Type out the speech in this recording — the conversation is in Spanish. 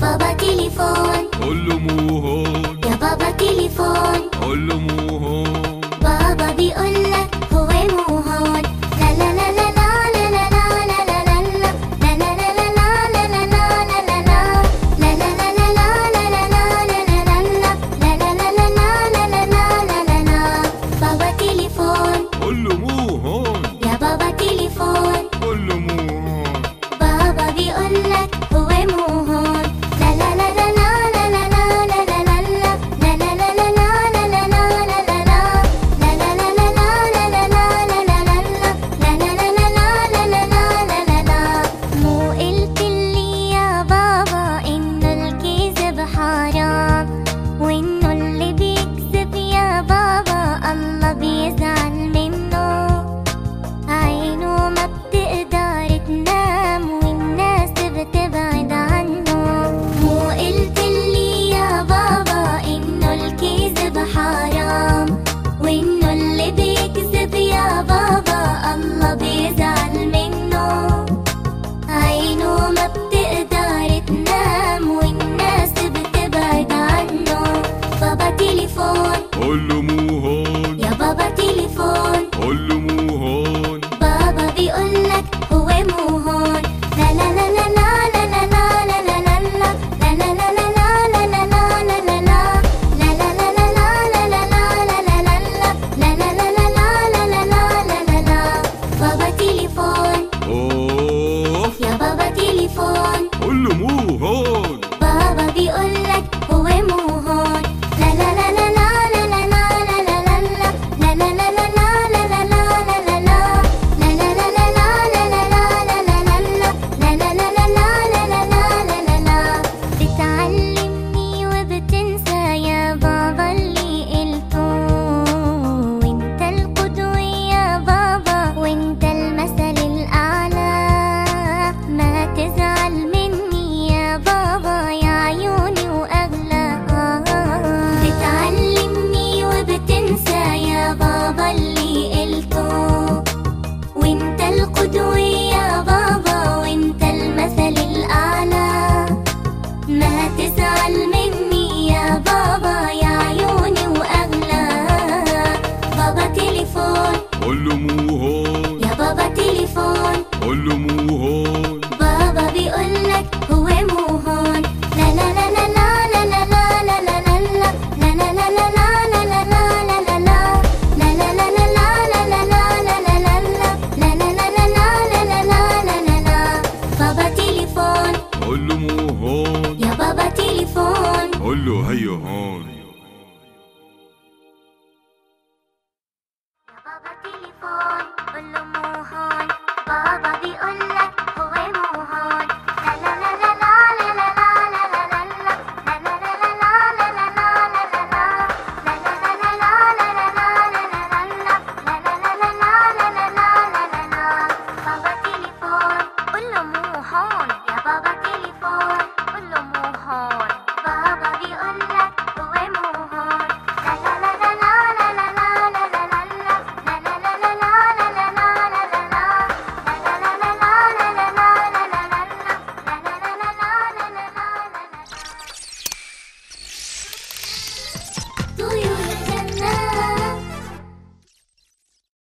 Baba telephone. Olumuho. Ya Baba telephone. Olumuho. تليفون. قول له مو هون. يا بابا تليفون. قول له هيو هون. يا بابا تليفون.